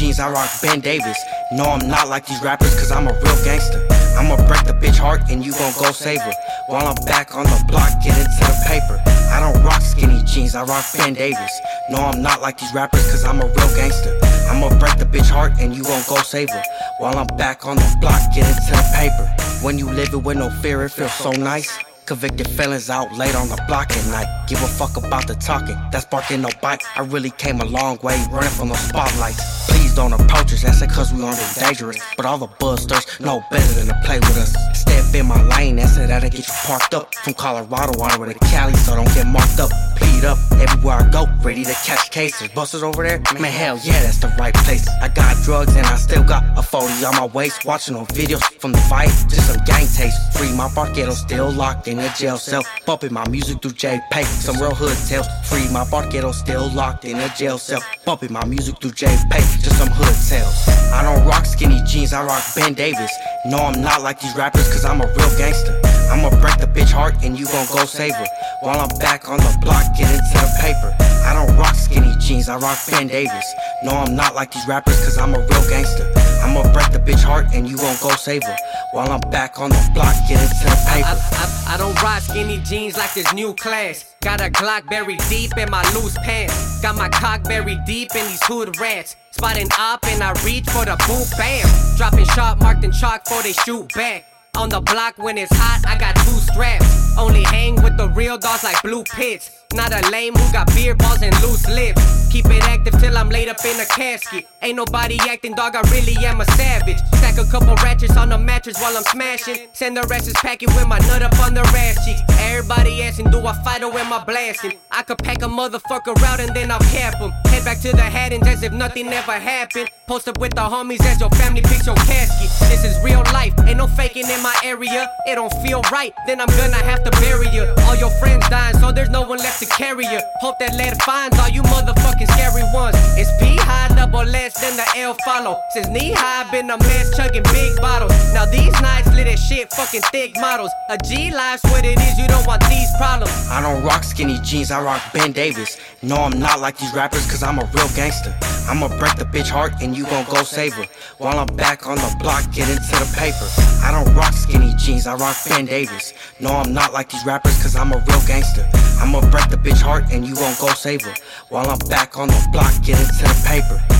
jeans, I rock Ben Davis. No, I'm not like these rappers, cause I'm a real gangster. I'ma break the bitch heart and you gon' go save her. While I'm back on the block, get into the paper. I don't rock skinny jeans, I rock Ben Davis. No, I'm not like these rappers, cause I'm a real gangster. I'ma break the bitch heart and you gon' go save her. While I'm back on the block, get into the paper. When you live it with no fear, it feels so nice. Convicted felons out late on the block at night. Give a fuck about the talking, that's barking no bite. I really came a long way running from the spotlights. Please don't approach us, that's it cause we aren't dangerous. But all the busters know better than to play with us. Step in my lane, that's it, that'll get you parked up. From Colorado on over to Cali, so don't get marked up. Plead ready to catch cases. Busters over there, man, hell yeah, that's the right place. I got drugs and I still got a 40 on my waist. Watching on videos from the fight, just some gang taste. Free my barquero, still locked in a jail cell. Bumping my music through JPay, some real hood tales. Free my barquero, still locked in a jail cell. Bumping my music through JPay, just some hood tales. I don't rock skinny jeans, I rock Ben Davis. No, I'm not like these rappers, cause I'm a real gangster. I'ma break the bitch heart and you gon' go save her. While I'm back on the block, get into the paper. I don't rock skinny jeans, I rock Ben Davis. No, I'm not like these rappers, cause I'm a real gangster. I'ma break the bitch heart and you gon' go save her. While I'm back on the block, get into the paper. I, I, I don't rock skinny jeans like this new class. Got a Glock buried deep in my loose pants. Got my cock buried deep in these hood rats. Spotting up and I reach for the boot bam. Dropping sharp marked in chalk for they shoot back. On the block when it's hot, I got two straps. Only hang with the real dogs like blue pits. Not a lame who got beer balls and loose lips. Keep it active till I'm laid up in a casket. Ain't nobody acting, dog, I really am a savage. Stack a couple ratchets on the mattress while I'm smashing. Send the rest is packing with my nut up on the cheeks. Everybody asking, do I fight or am I blasting? I could pack a motherfucker out and then I'll cap him. Head back to the Haddons as if nothing ever happened. Post up with the homies as your family picks your casket. This is real life, ain't no faking in my area. It don't feel right, then I'm gonna have to bury you. All your friends dying, so there's no one left to carry you. Hope that lead finds all you motherfucking scary ones. It's than the L follow. Since knee high, been a mess chugging big bottles. Now these nights lit as shit, fucking thick models. A G life's what it is, you don't want these problems. I don't rock skinny jeans, I rock Ben Davis. No, I'm not like these rappers, cause I'm a real gangster. I'ma break the bitch heart and you gon' go save her. While I'm back on the block, get into the paper. I don't rock skinny jeans, I rock Ben Davis. No, I'm not like these rappers, cause I'm a real gangster. I'ma break the bitch heart and you gon' go save her. While I'm back on the block, get into the paper.